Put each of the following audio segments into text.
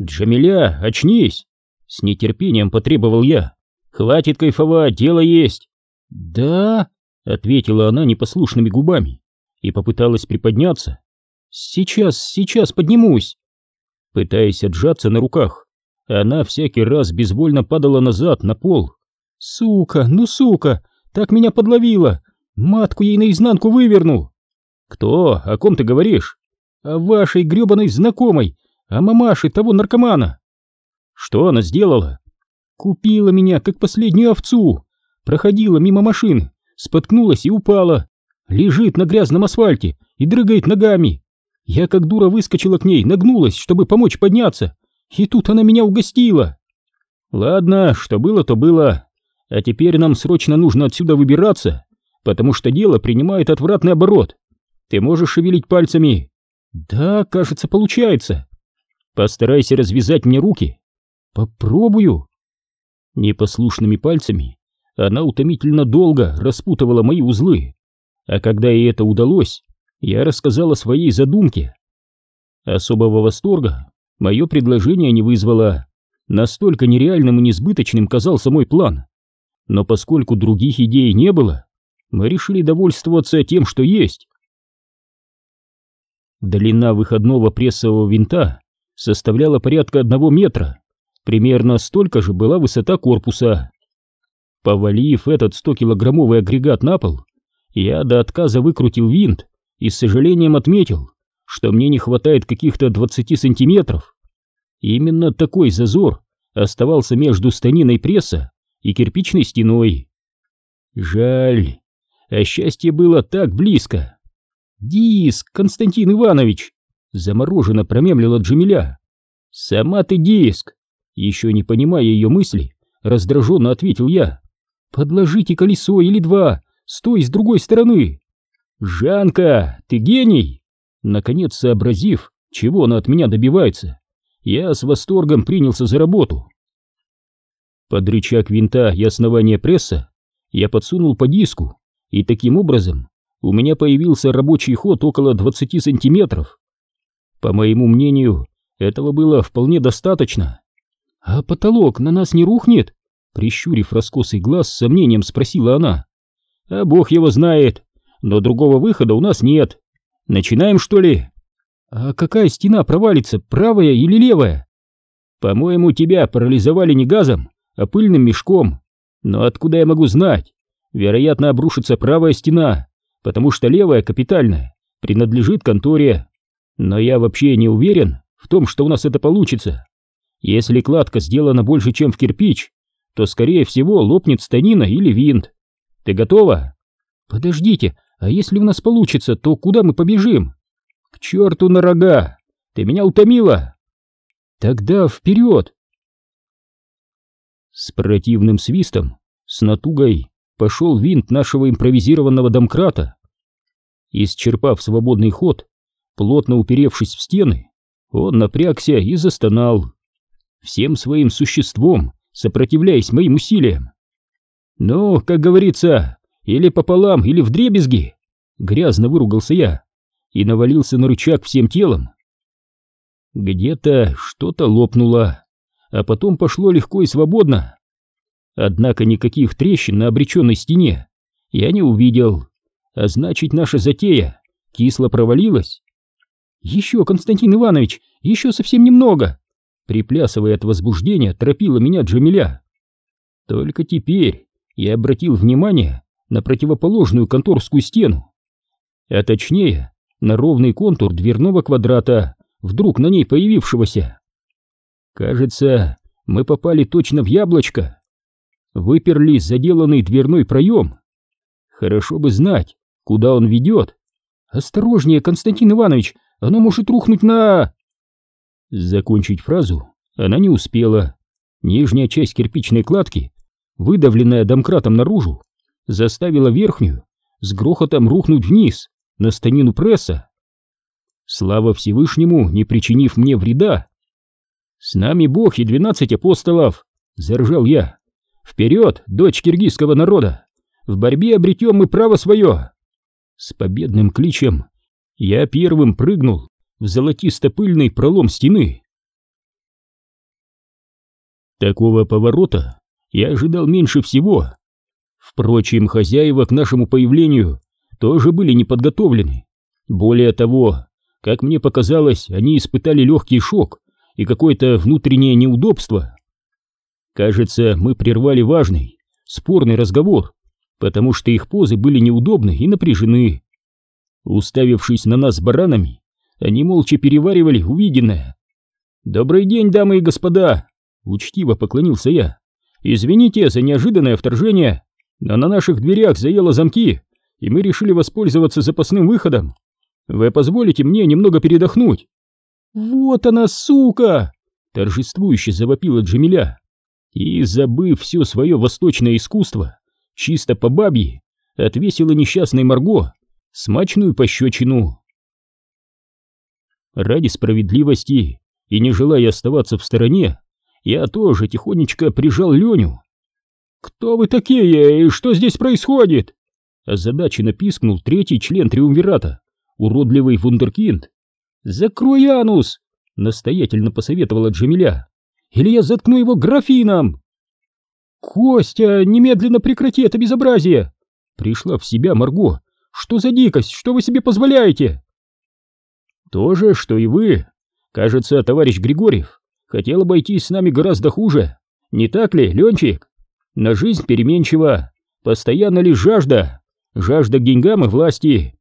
«Джамиля, очнись!» С нетерпением потребовал я. «Хватит кайфовать, дело есть!» «Да?» — ответила она непослушными губами и попыталась приподняться. «Сейчас, сейчас поднимусь!» Пытаясь отжаться на руках, она всякий раз безвольно падала назад на пол. «Сука, ну сука, так меня подловила! Матку ей наизнанку выверну!» «Кто? О ком ты говоришь?» «О вашей гребаной знакомой, о мамаше того наркомана!» «Что она сделала?» «Купила меня, как последнюю овцу! Проходила мимо машины, споткнулась и упала. Лежит на грязном асфальте и дрыгает ногами. Я как дура выскочила к ней, нагнулась, чтобы помочь подняться. И тут она меня угостила. Ладно, что было, то было. А теперь нам срочно нужно отсюда выбираться, потому что дело принимает отвратный оборот. Ты можешь шевелить пальцами? Да, кажется, получается. Постарайся развязать мне руки. Попробую. Непослушными пальцами она утомительно долго распутывала мои узлы. А когда ей это удалось, я рассказал о своей задумке. Особого восторга мое предложение не вызвало. Настолько нереальным и несбыточным казался мой план. Но поскольку других идей не было, мы решили довольствоваться тем, что есть. Длина выходного прессового винта составляла порядка одного метра, примерно столько же была высота корпуса. Повалив этот 100-килограммовый агрегат на пол, я до отказа выкрутил винт и с сожалением отметил, что мне не хватает каких-то 20 сантиметров. Именно такой зазор оставался между станиной пресса и кирпичной стеной. Жаль, а счастье было так близко. «Диск, Константин Иванович!» — замороженно промемлила Джамиля. «Сама ты диск!» Еще не понимая ее мысли, раздраженно ответил я. «Подложите колесо или два, Стой с другой стороны! Жанка, ты гений!» Наконец сообразив, чего она от меня добивается, я с восторгом принялся за работу. Под рычаг винта и основание пресса я подсунул по диску, и таким образом у меня появился рабочий ход около 20 сантиметров. По моему мнению, этого было вполне достаточно. «А потолок на нас не рухнет?» Прищурив раскосый глаз, с сомнением спросила она. А бог его знает, но другого выхода у нас нет. Начинаем, что ли? А какая стена провалится, правая или левая? По-моему, тебя парализовали не газом, а пыльным мешком. Но откуда я могу знать? Вероятно, обрушится правая стена, потому что левая, капитальная, принадлежит конторе. Но я вообще не уверен в том, что у нас это получится. Если кладка сделана больше, чем в кирпич, то, скорее всего, лопнет станина или винт. Ты готова? Подождите, а если у нас получится, то куда мы побежим? К черту на рога! Ты меня утомила! Тогда вперед! С противным свистом, с натугой, пошел винт нашего импровизированного домкрата. Исчерпав свободный ход, плотно уперевшись в стены, он напрягся и застонал, всем своим существом сопротивляясь моим усилиям. «Ну, как говорится, или пополам, или вдребезги!» Грязно выругался я и навалился на рычаг всем телом. Где-то что-то лопнуло, а потом пошло легко и свободно. Однако никаких трещин на обреченной стене я не увидел, а значит наша затея кисло провалилась. «Еще, Константин Иванович, еще совсем немного!» Приплясывая от возбуждения, торопила меня Джамиля. Только теперь я обратил внимание на противоположную конторскую стену, а точнее на ровный контур дверного квадрата, вдруг на ней появившегося. Кажется, мы попали точно в яблочко. Выперли заделанный дверной проем. Хорошо бы знать, куда он ведет. Осторожнее, Константин Иванович, оно может рухнуть на... Закончить фразу она не успела. Нижняя часть кирпичной кладки выдавленная домкратом наружу, заставила верхнюю с грохотом рухнуть вниз, на станину пресса. Слава Всевышнему, не причинив мне вреда. «С нами Бог и двенадцать апостолов!» — заржал я. «Вперед, дочь киргизского народа! В борьбе обретем мы право свое!» С победным кличем я первым прыгнул в золотисто-пыльный пролом стены. Такого поворота я ожидал меньше всего. Впрочем, хозяева к нашему появлению тоже были не подготовлены. Более того, как мне показалось, они испытали легкий шок и какое-то внутреннее неудобство. Кажется, мы прервали важный, спорный разговор, потому что их позы были неудобны и напряжены. Уставившись на нас баранами, они молча переваривали увиденное. «Добрый день, дамы и господа!» — учтиво поклонился я. «Извините за неожиданное вторжение, но на наших дверях заело замки, и мы решили воспользоваться запасным выходом. Вы позволите мне немного передохнуть?» «Вот она, сука!» — торжествующе завопила Джамиля. И, забыв все свое восточное искусство, чисто по бабье, отвесила несчастной Марго смачную пощечину. Ради справедливости и не желая оставаться в стороне, я тоже тихонечко прижал Леню. «Кто вы такие и что здесь происходит?» Озадаченно пискнул третий член Триумвирата, уродливый вундеркинд. «Закрой анус!» — настоятельно посоветовала Джамиля. «Или я заткну его графином!» «Костя, немедленно прекрати это безобразие!» Пришла в себя Марго. «Что за дикость? Что вы себе позволяете?» «То же, что и вы. Кажется, товарищ Григорьев хотел обойтись с нами гораздо хуже. Не так ли, Ленчик? На жизнь переменчива, постоянно лишь жажда, жажда к деньгам и власти.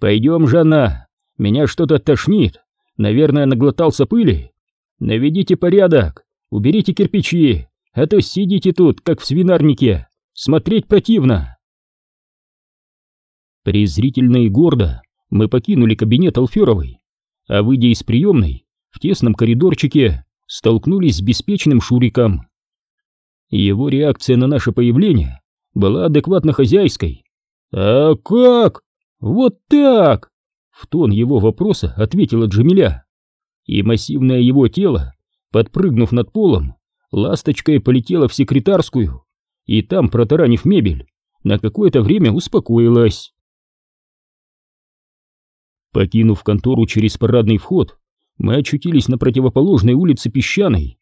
Пойдем, Жанна, меня что-то тошнит, наверное, наглотался пыли. Наведите порядок, уберите кирпичи, а то сидите тут, как в свинарнике, смотреть противно. Презрительно и гордо мы покинули кабинет Алферовой, а выйдя из приемной, в тесном коридорчике столкнулись с беспечным Шуриком. Его реакция на наше появление была адекватно хозяйской. «А как? Вот так!» В тон его вопроса ответила Джамиля. И массивное его тело, подпрыгнув над полом, ласточкой полетела в секретарскую, и там, протаранив мебель, на какое-то время успокоилась. Покинув контору через парадный вход, мы очутились на противоположной улице Песчаной.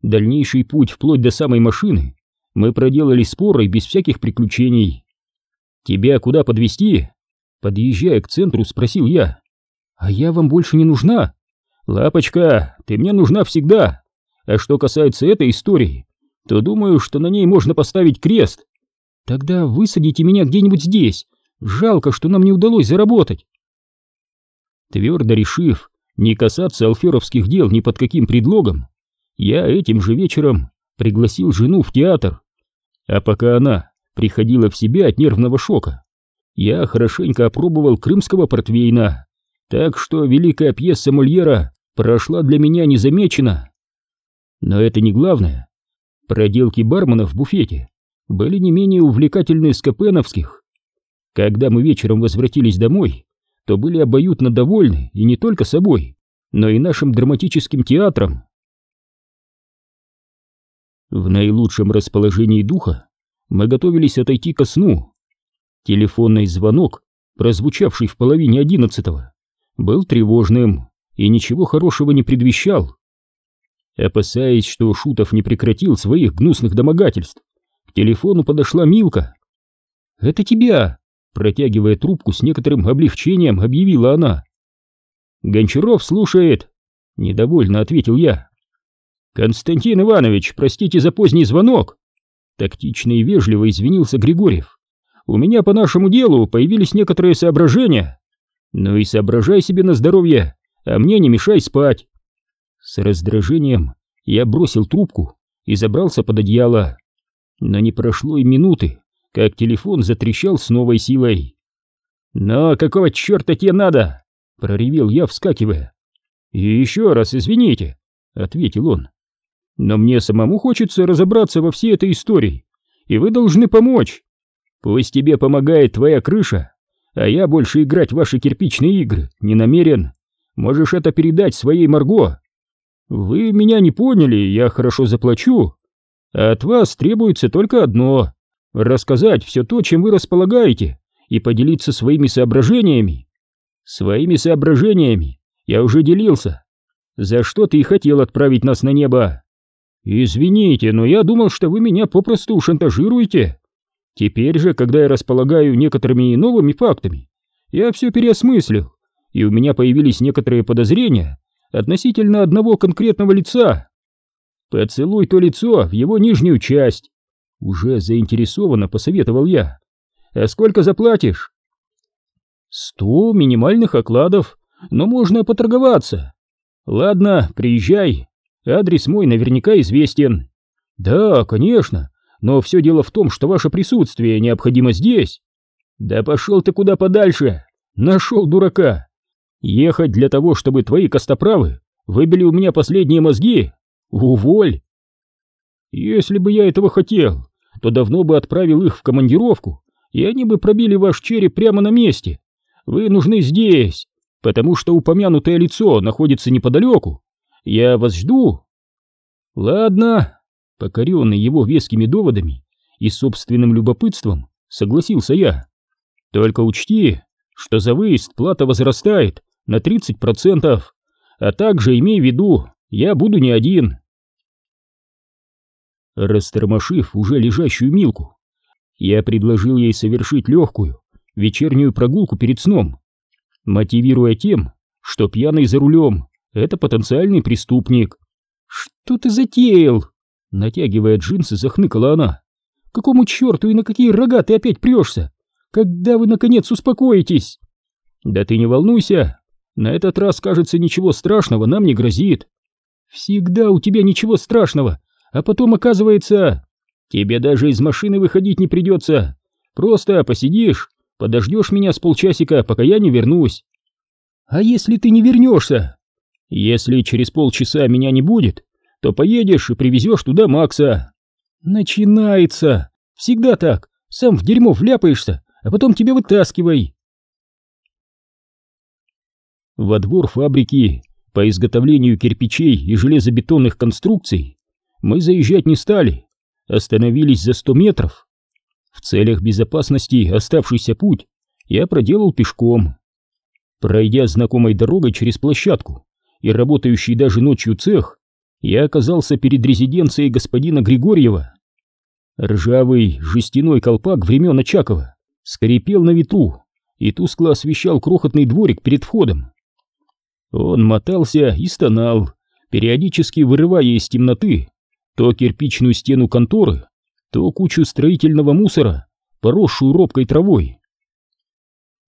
Дальнейший путь вплоть до самой машины мы проделали спорой без всяких приключений. «Тебя куда подвести? Подъезжая к центру, спросил я. «А я вам больше не нужна?» «Лапочка, ты мне нужна всегда. А что касается этой истории, то думаю, что на ней можно поставить крест. Тогда высадите меня где-нибудь здесь. Жалко, что нам не удалось заработать». Твердо решив не касаться алферовских дел ни под каким предлогом, я этим же вечером пригласил жену в театр. А пока она приходила в себя от нервного шока, я хорошенько опробовал крымского портвейна, так что великая пьеса Мольера прошла для меня незамечена. Но это не главное. Проделки бармена в буфете были не менее увлекательны скопеновских. Когда мы вечером возвратились домой, то были обоюдно довольны и не только собой, но и нашим драматическим театром. В наилучшем расположении духа мы готовились отойти ко сну. Телефонный звонок, прозвучавший в половине одиннадцатого, был тревожным и ничего хорошего не предвещал. Опасаясь, что Шутов не прекратил своих гнусных домогательств, к телефону подошла Милка. «Это тебя!» Протягивая трубку с некоторым облегчением, объявила она. «Гончаров слушает!» — недовольно ответил я. «Константин Иванович, простите за поздний звонок!» Тактично и вежливо извинился Григорьев. «У меня по нашему делу появились некоторые соображения. Ну и соображай себе на здоровье, а мне не мешай спать!» С раздражением я бросил трубку и забрался под одеяло. Но не прошло и минуты, как телефон затрещал с новой силой. «Но какого черта тебе надо?» — проревел я, вскакивая. «И еще раз извините», — ответил он. «Но мне самому хочется разобраться во всей этой истории, и вы должны помочь. Пусть тебе помогает твоя крыша, а я больше играть в ваши кирпичные игры не намерен. Можешь это передать своей Марго. Вы меня не поняли, я хорошо заплачу. А от вас требуется только одно рассказать все то, чем вы располагаете, и поделиться своими соображениями. Своими соображениями я уже делился. За что ты и хотел отправить нас на небо? Извините, но я думал, что вы меня попросту шантажируете. Теперь же, когда я располагаю некоторыми новыми фактами, я все переосмыслил, и у меня появились некоторые подозрения относительно одного конкретного лица. Поцелуй то лицо в его нижнюю часть. Уже заинтересованно посоветовал я. А сколько заплатишь? Сто минимальных окладов, но можно поторговаться. Ладно, приезжай. Адрес мой наверняка известен. Да, конечно, но все дело в том, что ваше присутствие необходимо здесь. Да пошел ты куда подальше. Нашел дурака. Ехать для того, чтобы твои костоправы выбили у меня последние мозги? Уволь! Если бы я этого хотел, то давно бы отправил их в командировку, и они бы пробили ваш череп прямо на месте. Вы нужны здесь, потому что упомянутое лицо находится неподалеку. Я вас жду. Ладно, покоренный его вескими доводами и собственным любопытством, согласился я. Только учти, что за выезд плата возрастает на 30%, а также имей в виду, я буду не один. Растормошив уже лежащую Милку, я предложил ей совершить легкую вечернюю прогулку перед сном, мотивируя тем, что пьяный за рулем — это потенциальный преступник. «Что ты затеял?» Натягивая джинсы, захныкала она. «Какому черту и на какие рога ты опять прешься? Когда вы, наконец, успокоитесь?» «Да ты не волнуйся, на этот раз, кажется, ничего страшного нам не грозит. Всегда у тебя ничего страшного, а потом оказывается... Тебе даже из машины выходить не придется. Просто посидишь, подождешь меня с полчасика, пока я не вернусь. А если ты не вернешься? Если через полчаса меня не будет, то поедешь и привезешь туда Макса. Начинается. Всегда так. Сам в дерьмо вляпаешься, а потом тебя вытаскивай. Во двор фабрики по изготовлению кирпичей и железобетонных конструкций мы заезжать не стали, остановились за сто метров. В целях безопасности оставшийся путь я проделал пешком. Пройдя знакомой дорогой через площадку и работающий даже ночью цех, я оказался перед резиденцией господина Григорьева. Ржавый жестяной колпак времен Очакова скрипел на ветру и тускло освещал крохотный дворик перед входом. Он мотался и стонал, периодически вырывая из темноты то кирпичную стену конторы, то кучу строительного мусора, поросшую робкой травой.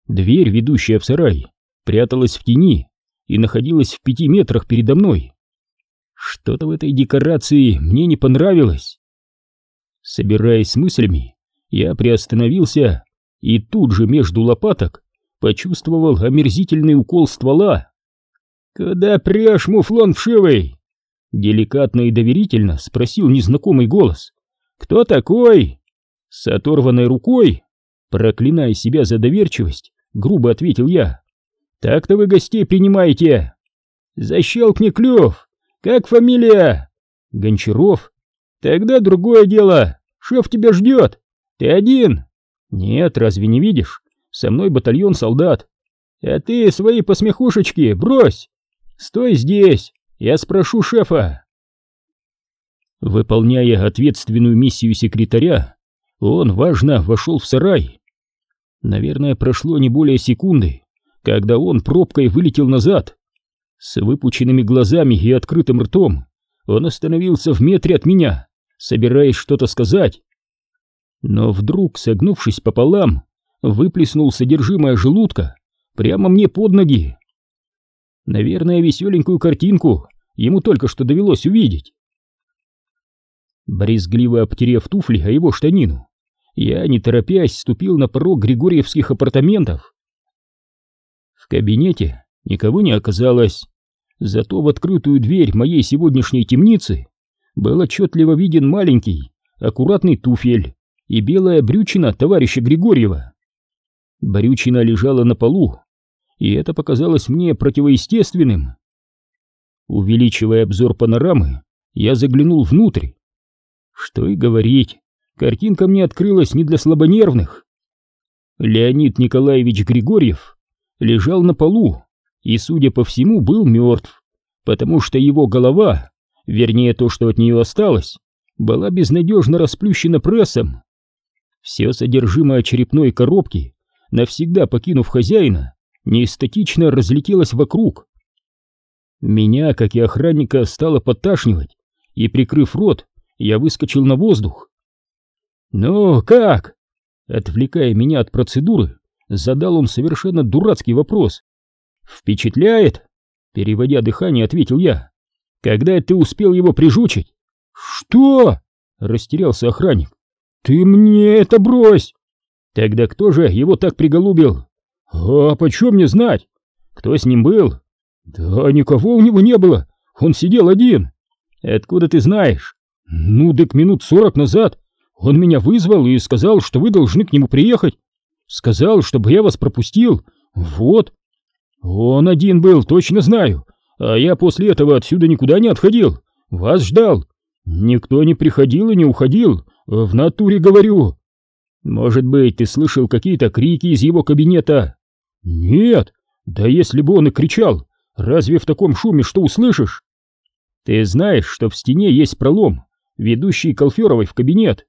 Дверь, ведущая в сарай, пряталась в тени и находилась в пяти метрах передо мной. Что-то в этой декорации мне не понравилось. Собираясь с мыслями, я приостановился и тут же между лопаток почувствовал омерзительный укол ствола. «Куда прешь, муфлон вшивый?» Деликатно и доверительно спросил незнакомый голос. «Кто такой?» С оторванной рукой, проклиная себя за доверчивость, грубо ответил я. «Так-то вы гостей принимаете!» «Защелкни клюв! Как фамилия?» «Гончаров?» «Тогда другое дело! Шеф тебя ждет! Ты один?» «Нет, разве не видишь? Со мной батальон солдат!» «А ты свои посмехушечки брось!» «Стой здесь! Я спрошу шефа!» Выполняя ответственную миссию секретаря, он, важно, вошел в сарай. Наверное, прошло не более секунды, когда он пробкой вылетел назад. С выпученными глазами и открытым ртом он остановился в метре от меня, собираясь что-то сказать. Но вдруг, согнувшись пополам, выплеснул содержимое желудка прямо мне под ноги. Наверное, веселенькую картинку ему только что довелось увидеть. Брезгливо обтерев туфли о его штанину, я, не торопясь, ступил на порог григорьевских апартаментов. В кабинете никого не оказалось, зато в открытую дверь моей сегодняшней темницы был отчетливо виден маленький, аккуратный туфель и белая брючина товарища Григорьева. Брючина лежала на полу, и это показалось мне противоестественным. Увеличивая обзор панорамы, я заглянул внутрь. Что и говорить, картинка мне открылась не для слабонервных. Леонид Николаевич Григорьев лежал на полу и, судя по всему, был мертв, потому что его голова вернее то, что от нее осталось, была безнадежно расплющена прессом. Все содержимое черепной коробки, навсегда покинув хозяина, неэстетично разлетелось вокруг. Меня, как и охранника, стало подташнивать, и, прикрыв рот, я выскочил на воздух. «Ну, как?» Отвлекая меня от процедуры, задал он совершенно дурацкий вопрос. «Впечатляет?» Переводя дыхание, ответил я. «Когда ты успел его прижучить?» «Что?» — растерялся охранник. «Ты мне это брось!» «Тогда кто же его так приголубил?» «А почем мне знать? Кто с ним был?» «Да никого у него не было, он сидел один». «Откуда ты знаешь?» «Ну, так минут сорок назад он меня вызвал и сказал, что вы должны к нему приехать. Сказал, чтобы я вас пропустил. Вот. Он один был, точно знаю. А я после этого отсюда никуда не отходил. Вас ждал. Никто не приходил и не уходил. В натуре говорю. Может быть, ты слышал какие-то крики из его кабинета? Нет. Да если бы он и кричал, разве в таком шуме что услышишь? Ты знаешь, что в стене есть пролом, ведущий Калферовой в кабинет.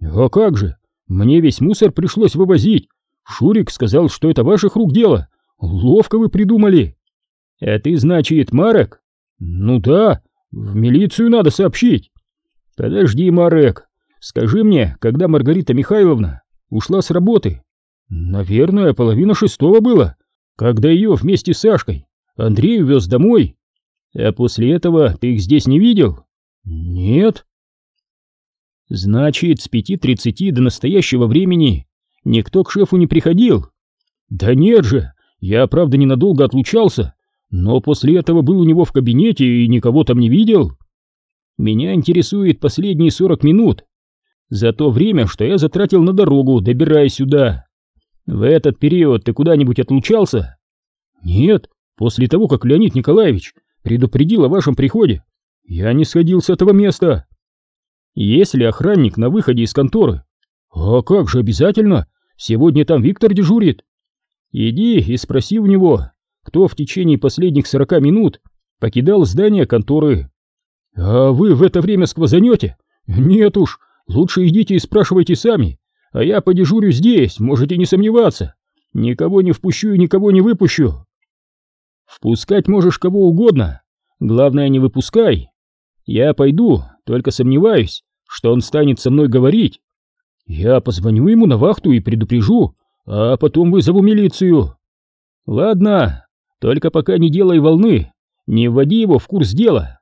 «А как же? Мне весь мусор пришлось вывозить. Шурик сказал, что это ваших рук дело. Ловко вы придумали». «А ты, значит, Марек?» «Ну да, в милицию надо сообщить». «Подожди, Марек, скажи мне, когда Маргарита Михайловна ушла с работы?» «Наверное, половина шестого было, когда ее вместе с Сашкой Андрей увез домой. А после этого ты их здесь не видел?» «Нет». Значит, с пяти тридцати до настоящего времени никто к шефу не приходил? Да нет же, я, правда, ненадолго отлучался, но после этого был у него в кабинете и никого там не видел. Меня интересует последние сорок минут. За то время, что я затратил на дорогу, добираясь сюда. В этот период ты куда-нибудь отлучался? Нет, после того, как Леонид Николаевич предупредил о вашем приходе, я не сходил с этого места. Есть ли охранник на выходе из конторы? А как же обязательно? Сегодня там Виктор дежурит. Иди и спроси у него, кто в течение последних сорока минут покидал здание конторы. А вы в это время сквозанете? Нет уж, лучше идите и спрашивайте сами, а я подежурю здесь, можете не сомневаться. Никого не впущу и никого не выпущу. Впускать можешь кого угодно, главное не выпускай. Я пойду, только сомневаюсь, что он станет со мной говорить. Я позвоню ему на вахту и предупрежу, а потом вызову милицию. Ладно, только пока не делай волны, не вводи его в курс дела.